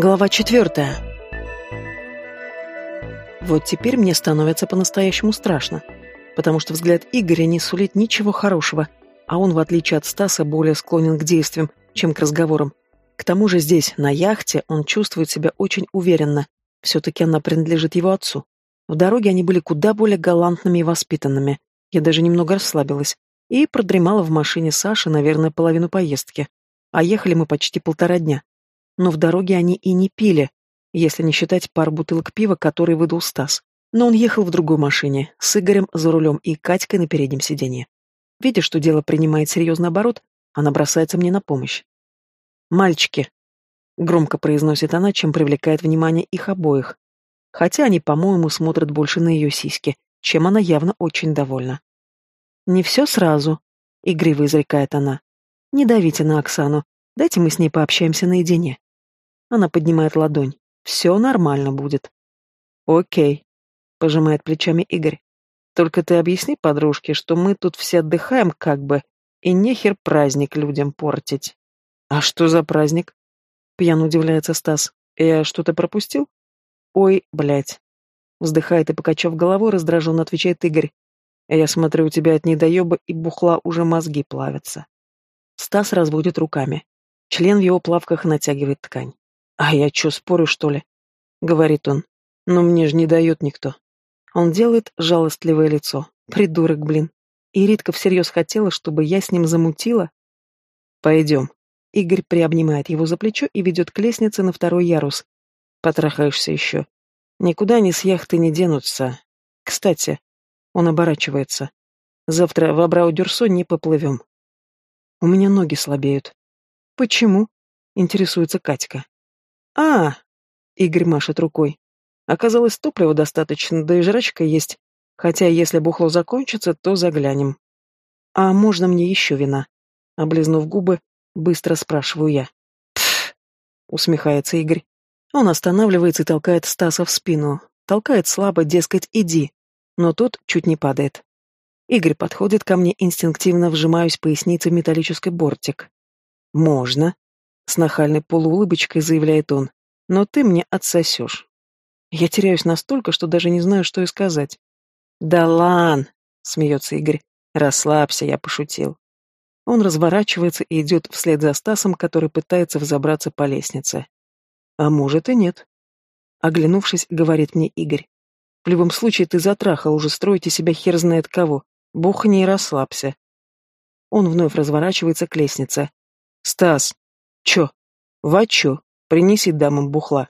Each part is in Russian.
Глава четвертая. Вот теперь мне становится по-настоящему страшно, потому что взгляд Игоря не сулит ничего хорошего, а он, в отличие от Стаса, более склонен к действиям, чем к разговорам. К тому же здесь, на яхте, он чувствует себя очень уверенно. Все-таки она принадлежит его отцу. В дороге они были куда более галантными и воспитанными. Я даже немного расслабилась. И продремала в машине Саши, наверное, половину поездки. А ехали мы почти полтора дня но в дороге они и не пили, если не считать пар бутылок пива, которые выдал Стас. Но он ехал в другой машине, с Игорем за рулем и Катькой на переднем сиденье. Видя, что дело принимает серьезный оборот, она бросается мне на помощь. «Мальчики!» — громко произносит она, чем привлекает внимание их обоих. Хотя они, по-моему, смотрят больше на ее сиськи, чем она явно очень довольна. «Не все сразу», — игриво изрекает она. «Не давите на Оксану, дайте мы с ней пообщаемся наедине». Она поднимает ладонь. Все нормально будет. Окей, пожимает плечами Игорь. Только ты объясни подружке, что мы тут все отдыхаем как бы, и нехер праздник людям портить. А что за праздник? Пьяно удивляется Стас. Я что-то пропустил? Ой, блядь. Вздыхает и, покачав головой, раздраженно отвечает Игорь. Я смотрю, у тебя от недоеба и бухла уже мозги плавятся. Стас разводит руками. Член в его плавках натягивает ткань. «А я чё, спорю, что ли?» — говорит он. «Но мне же не дает никто». Он делает жалостливое лицо. Придурок, блин. И Ритка всерьез хотела, чтобы я с ним замутила. «Пойдем». Игорь приобнимает его за плечо и ведет к лестнице на второй ярус. «Потрахаешься еще. Никуда они с яхты не денутся. Кстати, он оборачивается. Завтра в Абрау-Дюрсо не поплывем. У меня ноги слабеют. Почему? Интересуется Катька. «А!» — Игорь машет рукой. «Оказалось, топлива достаточно, да и жрачка есть. Хотя, если бухло закончится, то заглянем». «А можно мне еще вина?» Облизнув губы, быстро спрашиваю я. «Пф!» — усмехается Игорь. Он останавливается и толкает Стаса в спину. Толкает слабо, дескать, иди. Но тот чуть не падает. Игорь подходит ко мне, инстинктивно вжимаюсь поясницей в металлический бортик. «Можно», с нахальной полуулыбочкой заявляет он. Но ты мне отсосешь. Я теряюсь настолько, что даже не знаю, что и сказать. Да лан, смеется Игорь. Расслабься, я пошутил. Он разворачивается и идет вслед за Стасом, который пытается взобраться по лестнице. А может и нет. Оглянувшись, говорит мне Игорь. В любом случае ты затрахал, уже строите себя хер знает кого. Бухни и расслабься. Он вновь разворачивается к лестнице. «Стас, Чё? Вачо, принеси дамам бухла.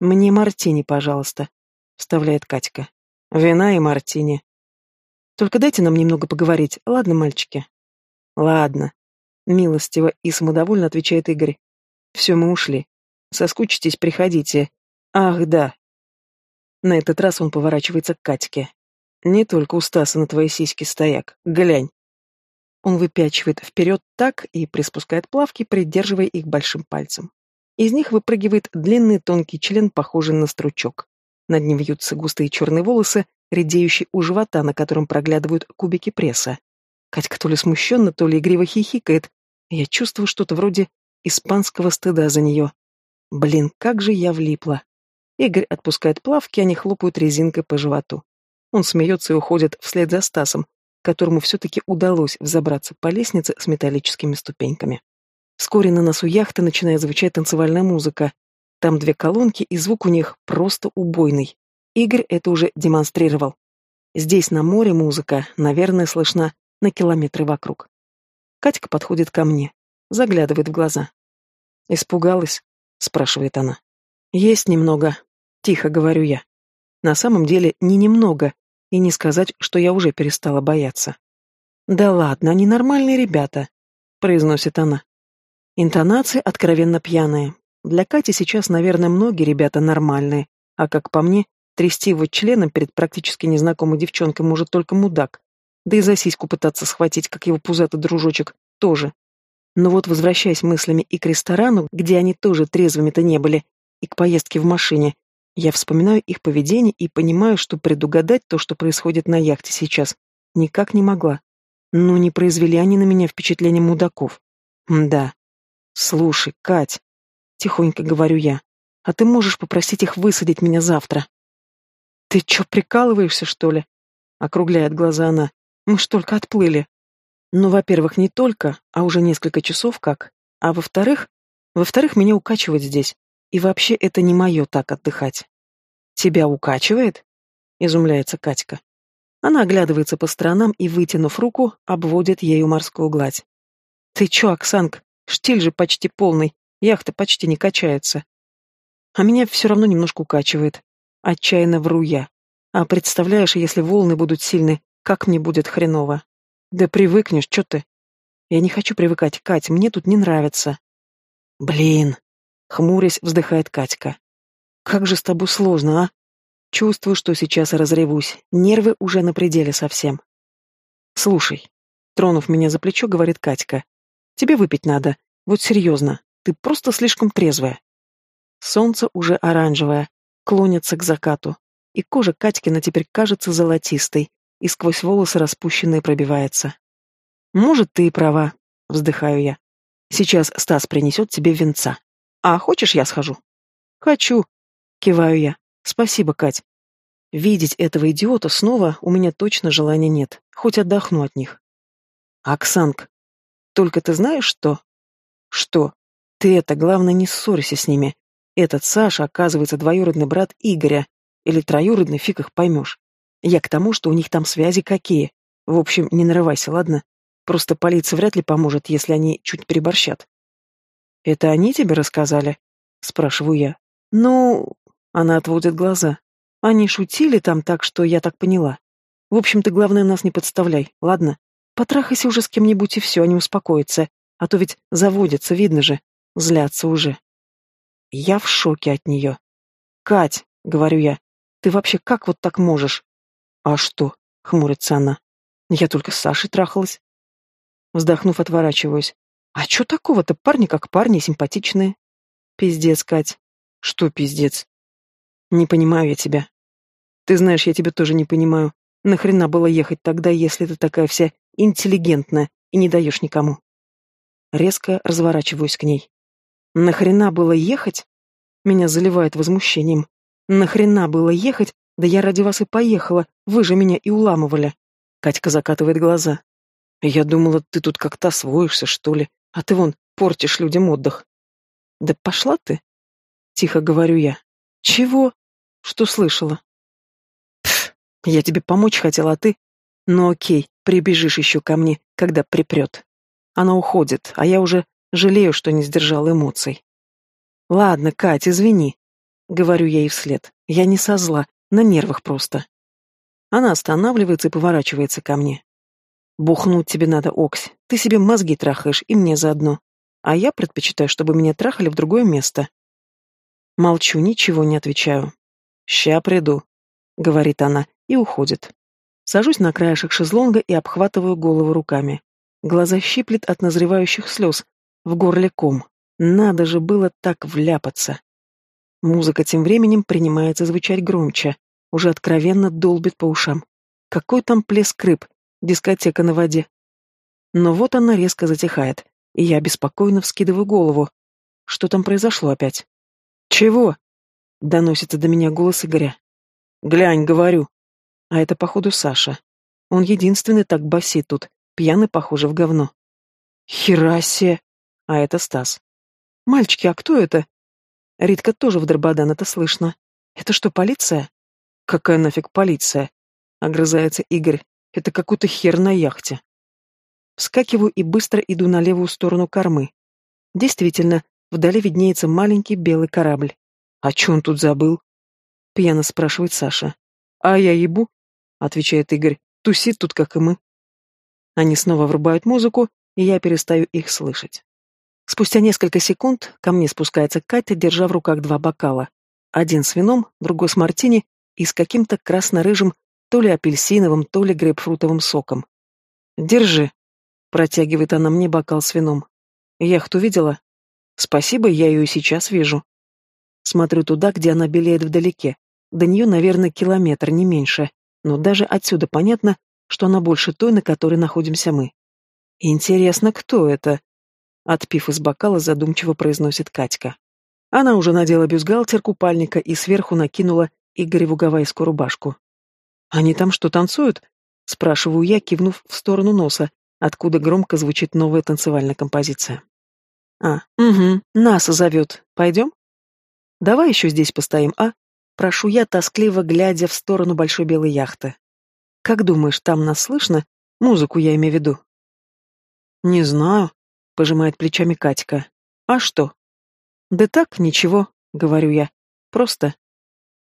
Мне мартини, пожалуйста, вставляет Катька. Вина и мартини. Только дайте нам немного поговорить, ладно, мальчики? Ладно. Милостиво и самодовольно отвечает Игорь. Все, мы ушли. Соскучитесь, приходите. Ах, да. На этот раз он поворачивается к Катьке. Не только у Стаса на твои сиськи стояк. Глянь. Он выпячивает вперед так и приспускает плавки, придерживая их большим пальцем. Из них выпрыгивает длинный тонкий член, похожий на стручок. Над ним вьются густые черные волосы, редеющие у живота, на котором проглядывают кубики пресса. Катька то ли смущенно, то ли игриво хихикает. Я чувствую что-то вроде испанского стыда за нее. Блин, как же я влипла. Игорь отпускает плавки, они хлопают резинкой по животу. Он смеется и уходит вслед за Стасом, которому все-таки удалось взобраться по лестнице с металлическими ступеньками. Вскоре на носу яхты начинает звучать танцевальная музыка. Там две колонки, и звук у них просто убойный. Игорь это уже демонстрировал. Здесь на море музыка, наверное, слышна на километры вокруг. Катька подходит ко мне, заглядывает в глаза. «Испугалась?» — спрашивает она. «Есть немного», — тихо говорю я. На самом деле не немного, и не сказать, что я уже перестала бояться. «Да ладно, они нормальные ребята», — произносит она. Интонации откровенно пьяные. Для Кати сейчас, наверное, многие ребята нормальные, а как по мне, трясти его членом перед практически незнакомой девчонкой может только мудак. Да и за сиську пытаться схватить, как его пузатый дружочек, тоже. Но вот возвращаясь мыслями и к ресторану, где они тоже трезвыми-то не были, и к поездке в машине, я вспоминаю их поведение и понимаю, что предугадать то, что происходит на яхте сейчас, никак не могла. Но не произвели они на меня впечатление мудаков. да. Слушай, Кать, тихонько говорю я, а ты можешь попросить их высадить меня завтра. Ты чё, прикалываешься, что ли? Округляет глаза она. Мы ж только отплыли. Ну, во-первых, не только, а уже несколько часов как. А во-вторых, во-вторых, меня укачивает здесь. И вообще это не мое так отдыхать. Тебя укачивает? Изумляется Катька. Она оглядывается по сторонам и, вытянув руку, обводит ею морскую гладь. Ты чё, Оксанка, штиль же почти полный, яхта почти не качается. А меня все равно немножко укачивает. Отчаянно вру я. А представляешь, если волны будут сильны, как мне будет хреново. Да привыкнешь, чё ты? Я не хочу привыкать, Кать, мне тут не нравится. Блин, хмурясь, вздыхает Катька. Как же с тобой сложно, а? Чувствую, что сейчас разревусь. Нервы уже на пределе совсем. Слушай, тронув меня за плечо, говорит Катька. Тебе выпить надо. Вот серьезно, ты просто слишком трезвая. Солнце уже оранжевое, клонится к закату, и кожа Катькина теперь кажется золотистой, и сквозь волосы распущенные пробивается. «Может, ты и права», — вздыхаю я. «Сейчас Стас принесет тебе венца. А хочешь, я схожу?» «Хочу», — киваю я. «Спасибо, Кать. Видеть этого идиота снова у меня точно желания нет, хоть отдохну от них». «Оксанг, только ты знаешь что?» «Что? Ты это, главное, не ссорься с ними. Этот Саша, оказывается, двоюродный брат Игоря. Или троюродный, фиг их поймешь. Я к тому, что у них там связи какие. В общем, не нарывайся, ладно? Просто полиция вряд ли поможет, если они чуть переборщат. «Это они тебе рассказали?» — спрашиваю я. «Ну...» — она отводит глаза. «Они шутили там так, что я так поняла. В общем, ты, главное, нас не подставляй, ладно? Потрахайся уже с кем-нибудь и все, они успокоятся. А то ведь заводятся, видно же. Злятся уже». Я в шоке от нее. «Кать», — говорю я, — «ты вообще как вот так можешь?» «А что?» — хмурится она. «Я только с Сашей трахалась». Вздохнув, отворачиваюсь. «А что такого-то? Парни как парни, симпатичные». «Пиздец, Кать». «Что пиздец?» «Не понимаю я тебя». «Ты знаешь, я тебя тоже не понимаю. Нахрена было ехать тогда, если ты такая вся интеллигентная и не даешь никому?» Резко разворачиваюсь к ней. Нахрена было ехать? Меня заливает возмущением. Нахрена было ехать? Да я ради вас и поехала, вы же меня и уламывали. Катька закатывает глаза. Я думала, ты тут как-то освоишься, что ли, а ты вон портишь людям отдых. Да пошла ты. Тихо говорю я. Чего? Что слышала? Пф, я тебе помочь хотела, а ты... Ну окей, прибежишь еще ко мне, когда припрет. Она уходит, а я уже Жалею, что не сдержал эмоций. «Ладно, Кать, извини», — говорю я ей вслед. «Я не со зла, на нервах просто». Она останавливается и поворачивается ко мне. «Бухнуть тебе надо, Оксь. Ты себе мозги трахаешь, и мне заодно. А я предпочитаю, чтобы меня трахали в другое место». Молчу, ничего не отвечаю. «Ща приду», — говорит она и уходит. Сажусь на краешек шезлонга и обхватываю голову руками. Глаза щиплет от назревающих слез, в горле ком. Надо же было так вляпаться. Музыка тем временем принимается звучать громче, уже откровенно долбит по ушам. Какой там плеск рыб, дискотека на воде. Но вот она резко затихает, и я беспокойно вскидываю голову. Что там произошло опять? «Чего?» — доносится до меня голос Игоря. «Глянь, говорю». А это, походу, Саша. Он единственный так басит тут, пьяный, похоже, в говно. «Херасе!» А это Стас. «Мальчики, а кто это?» Ритка тоже в Дрободан, это слышно. «Это что, полиция?» «Какая нафиг полиция?» — огрызается Игорь. «Это какой-то хер на яхте». Вскакиваю и быстро иду на левую сторону кормы. Действительно, вдали виднеется маленький белый корабль. «А чё он тут забыл?» — пьяно спрашивает Саша. «А я ебу», — отвечает Игорь. «Тусит тут, как и мы». Они снова врубают музыку, и я перестаю их слышать. Спустя несколько секунд ко мне спускается Катя, держа в руках два бокала. Один с вином, другой с мартини и с каким-то красно-рыжим, то ли апельсиновым, то ли грейпфрутовым соком. «Держи», — протягивает она мне бокал с вином. «Яхту видела?» «Спасибо, я ее сейчас вижу». Смотрю туда, где она белеет вдалеке. До нее, наверное, километр, не меньше, но даже отсюда понятно, что она больше той, на которой находимся мы. Интересно, кто это? Отпив из бокала, задумчиво произносит Катька. Она уже надела бюстгальтер купальника и сверху накинула Игореву гавайскую рубашку. «Они там что, танцуют?» — спрашиваю я, кивнув в сторону носа, откуда громко звучит новая танцевальная композиция. «А, угу, нас зовет. Пойдем?» «Давай еще здесь постоим, а?» Прошу я, тоскливо глядя в сторону большой белой яхты. «Как думаешь, там нас слышно? Музыку я имею в виду». «Не знаю», — пожимает плечами Катька. «А что?» «Да так, ничего», — говорю я. «Просто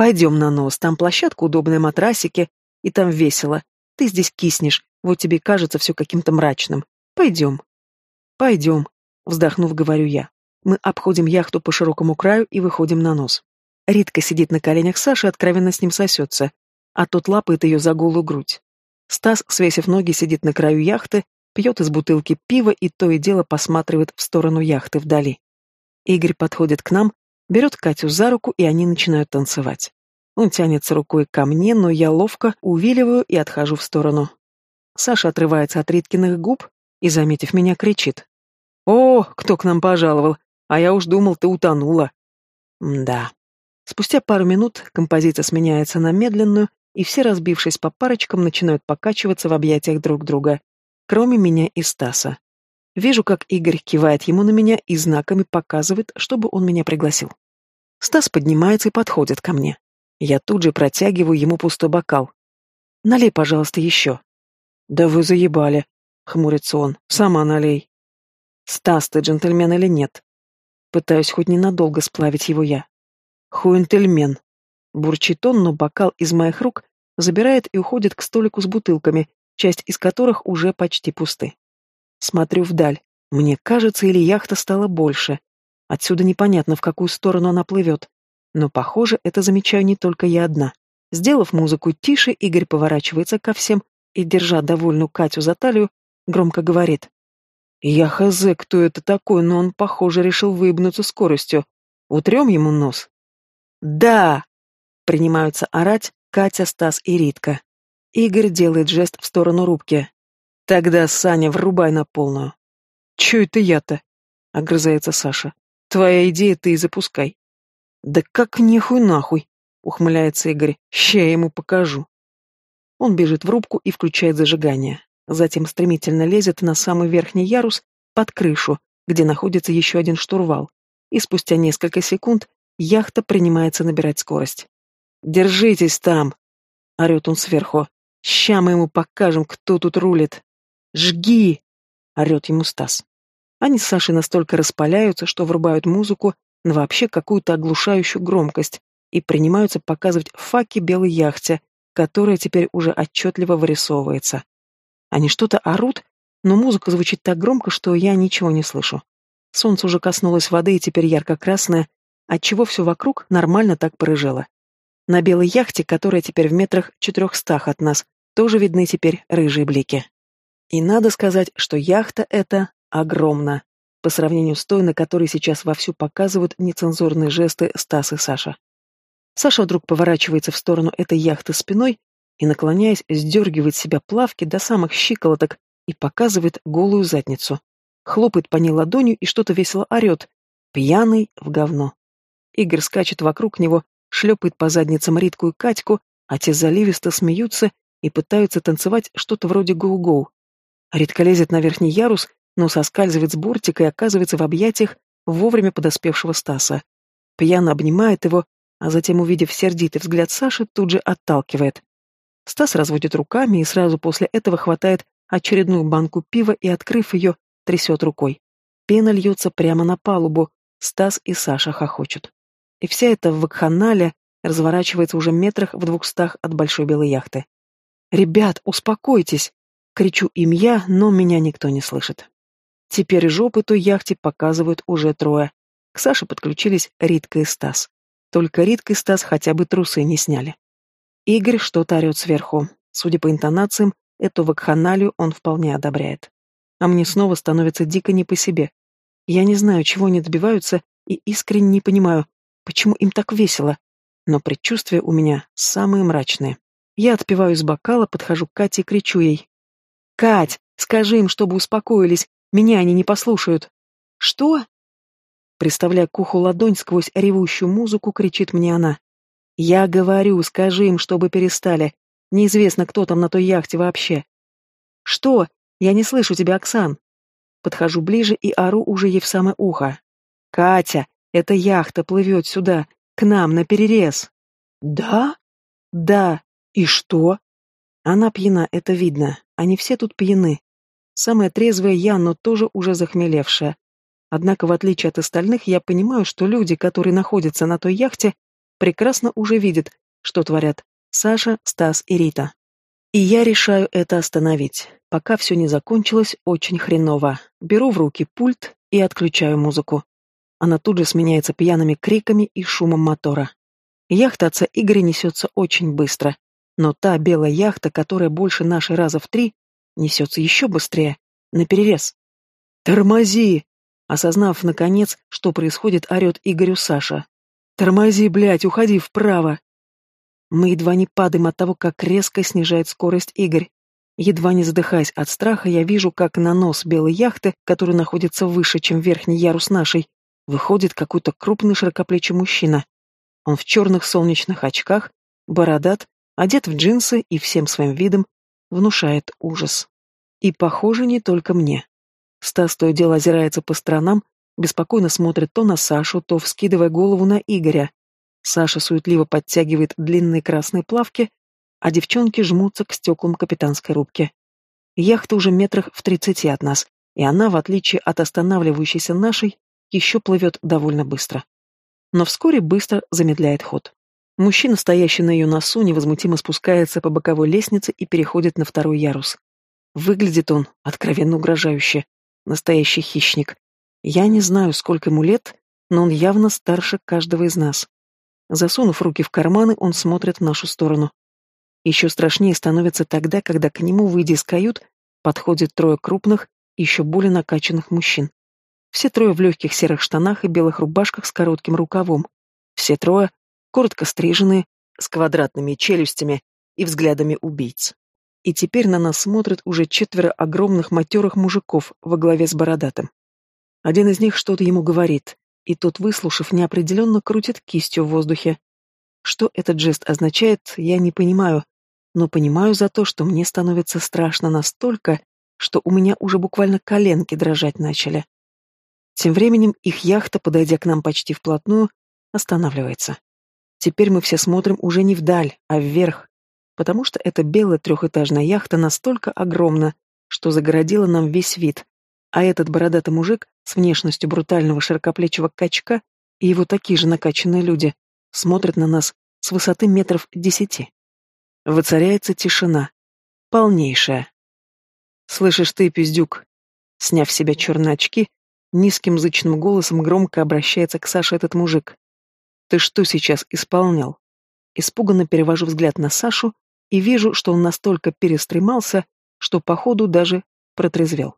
Пойдем на нос, там площадка удобная, матрасики, и там весело. Ты здесь киснешь, вот тебе кажется все каким-то мрачным. Пойдем. Пойдем, вздохнув, говорю я. Мы обходим яхту по широкому краю и выходим на нос. Ритка сидит на коленях Саши и откровенно с ним сосется, а тот лапает ее за голую грудь. Стас, свесив ноги, сидит на краю яхты, пьет из бутылки пива и то и дело посматривает в сторону яхты вдали. Игорь подходит к нам, берет Катю за руку, и они начинают танцевать. Он тянется рукой ко мне, но я ловко увиливаю и отхожу в сторону. Саша отрывается от Риткиных губ и, заметив меня, кричит. «О, кто к нам пожаловал? А я уж думал, ты утонула». Да. Спустя пару минут композиция сменяется на медленную, и все, разбившись по парочкам, начинают покачиваться в объятиях друг друга, кроме меня и Стаса. Вижу, как Игорь кивает ему на меня и знаками показывает, чтобы он меня пригласил. Стас поднимается и подходит ко мне. Я тут же протягиваю ему пустой бокал. «Налей, пожалуйста, еще». «Да вы заебали», — хмурится он. «Сама налей». «Стас, ты джентльмен или нет?» Пытаюсь хоть ненадолго сплавить его я. «Хуентельмен», — бурчит он, но бокал из моих рук забирает и уходит к столику с бутылками, часть из которых уже почти пусты. Смотрю вдаль. Мне кажется, или яхта стала больше. Отсюда непонятно, в какую сторону она плывет. Но, похоже, это замечаю не только я одна. Сделав музыку тише, Игорь поворачивается ко всем и, держа довольную Катю за талию, громко говорит. «Я хз, кто это такой, но он, похоже, решил выебнуться скоростью. Утрем ему нос». «Да!» — принимаются орать Катя, Стас и Ритка. Игорь делает жест в сторону рубки. Тогда, Саня, врубай на полную. Чё это я-то? Огрызается Саша. Твоя идея ты и запускай. Да как нехуй нахуй, ухмыляется Игорь. Ща я ему покажу. Он бежит в рубку и включает зажигание. Затем стремительно лезет на самый верхний ярус, под крышу, где находится еще один штурвал. И спустя несколько секунд яхта принимается набирать скорость. «Держитесь там!» — орет он сверху. «Ща мы ему покажем, кто тут рулит!» «Жги!» — орет ему Стас. Они с Сашей настолько распаляются, что врубают музыку на вообще какую-то оглушающую громкость и принимаются показывать факи белой яхте, которая теперь уже отчетливо вырисовывается. Они что-то орут, но музыка звучит так громко, что я ничего не слышу. Солнце уже коснулось воды и теперь ярко-красное, отчего все вокруг нормально так порыжело. На белой яхте, которая теперь в метрах четырехстах от нас, тоже видны теперь рыжие блики. И надо сказать, что яхта эта огромна, по сравнению с той, на которой сейчас вовсю показывают нецензурные жесты Стас и Саша. Саша вдруг поворачивается в сторону этой яхты спиной и, наклоняясь, сдергивает себя плавки до самых щиколоток и показывает голую задницу. Хлопает по ней ладонью и что-то весело орет. Пьяный в говно. Игорь скачет вокруг него, шлепает по задницам Ритку и Катьку, а те заливисто смеются и пытаются танцевать что-то вроде гоу-гоу. Ритка лезет на верхний ярус, но соскальзывает с бортика и оказывается в объятиях вовремя подоспевшего Стаса. Пьяно обнимает его, а затем, увидев сердитый взгляд Саши, тут же отталкивает. Стас разводит руками и сразу после этого хватает очередную банку пива и, открыв ее, трясет рукой. Пена льется прямо на палубу, Стас и Саша хохочут. И вся эта вакханалия разворачивается уже метрах в двухстах от большой белой яхты. «Ребят, успокойтесь!» Кричу им я, но меня никто не слышит. Теперь жопы той яхте показывают уже трое. К Саше подключились Ритка и Стас. Только Ритка и Стас хотя бы трусы не сняли. Игорь что-то орет сверху. Судя по интонациям, эту вакханалию он вполне одобряет. А мне снова становится дико не по себе. Я не знаю, чего они добиваются, и искренне не понимаю, почему им так весело. Но предчувствия у меня самые мрачные. Я отпиваю из бокала, подхожу к Кате и кричу ей. «Кать, скажи им, чтобы успокоились, меня они не послушают». «Что?» Приставляя к уху ладонь сквозь ревущую музыку, кричит мне она. «Я говорю, скажи им, чтобы перестали. Неизвестно, кто там на той яхте вообще». «Что? Я не слышу тебя, Оксан». Подхожу ближе и ору уже ей в самое ухо. «Катя, эта яхта плывет сюда, к нам, на перерез». «Да?» «Да. И что?» Она пьяна, это видно. Они все тут пьяны. Самая трезвая я, но тоже уже захмелевшая. Однако, в отличие от остальных, я понимаю, что люди, которые находятся на той яхте, прекрасно уже видят, что творят Саша, Стас и Рита. И я решаю это остановить. Пока все не закончилось, очень хреново. Беру в руки пульт и отключаю музыку. Она тут же сменяется пьяными криками и шумом мотора. Яхта отца Игоря несется очень быстро. Но та белая яхта, которая больше нашей раза в три, несется еще быстрее, наперерез. «Тормози!» Осознав, наконец, что происходит, орет Игорю Саша. «Тормози, блядь, уходи вправо!» Мы едва не падаем от того, как резко снижает скорость Игорь. Едва не задыхаясь от страха, я вижу, как на нос белой яхты, которая находится выше, чем верхний ярус нашей, выходит какой-то крупный широкоплечий мужчина. Он в черных солнечных очках, бородат, одет в джинсы и всем своим видом внушает ужас. И, похоже, не только мне. Стас то и дело озирается по сторонам, беспокойно смотрит то на Сашу, то вскидывая голову на Игоря. Саша суетливо подтягивает длинные красные плавки, а девчонки жмутся к стеклам капитанской рубки. Яхта уже метрах в тридцати от нас, и она, в отличие от останавливающейся нашей, еще плывет довольно быстро. Но вскоре быстро замедляет ход. Мужчина, стоящий на ее носу, невозмутимо спускается по боковой лестнице и переходит на второй ярус. Выглядит он откровенно угрожающе. Настоящий хищник. Я не знаю, сколько ему лет, но он явно старше каждого из нас. Засунув руки в карманы, он смотрит в нашу сторону. Еще страшнее становится тогда, когда к нему, выйдя из кают, подходит трое крупных, еще более накачанных мужчин. Все трое в легких серых штанах и белых рубашках с коротким рукавом. Все трое коротко стриженные, с квадратными челюстями и взглядами убийц. И теперь на нас смотрят уже четверо огромных матерых мужиков во главе с бородатым. Один из них что-то ему говорит, и тот, выслушав, неопределенно крутит кистью в воздухе. Что этот жест означает, я не понимаю, но понимаю за то, что мне становится страшно настолько, что у меня уже буквально коленки дрожать начали. Тем временем их яхта, подойдя к нам почти вплотную, останавливается. Теперь мы все смотрим уже не вдаль, а вверх, потому что эта белая трехэтажная яхта настолько огромна, что загородила нам весь вид, а этот бородатый мужик с внешностью брутального широкоплечего качка и его такие же накачанные люди смотрят на нас с высоты метров десяти. Воцаряется тишина. Полнейшая. «Слышишь ты, пиздюк?» Сняв с себя черные очки, низким зычным голосом громко обращается к Саше этот мужик. «Ты что сейчас исполнял?» Испуганно перевожу взгляд на Сашу и вижу, что он настолько перестремался, что, походу, даже протрезвел.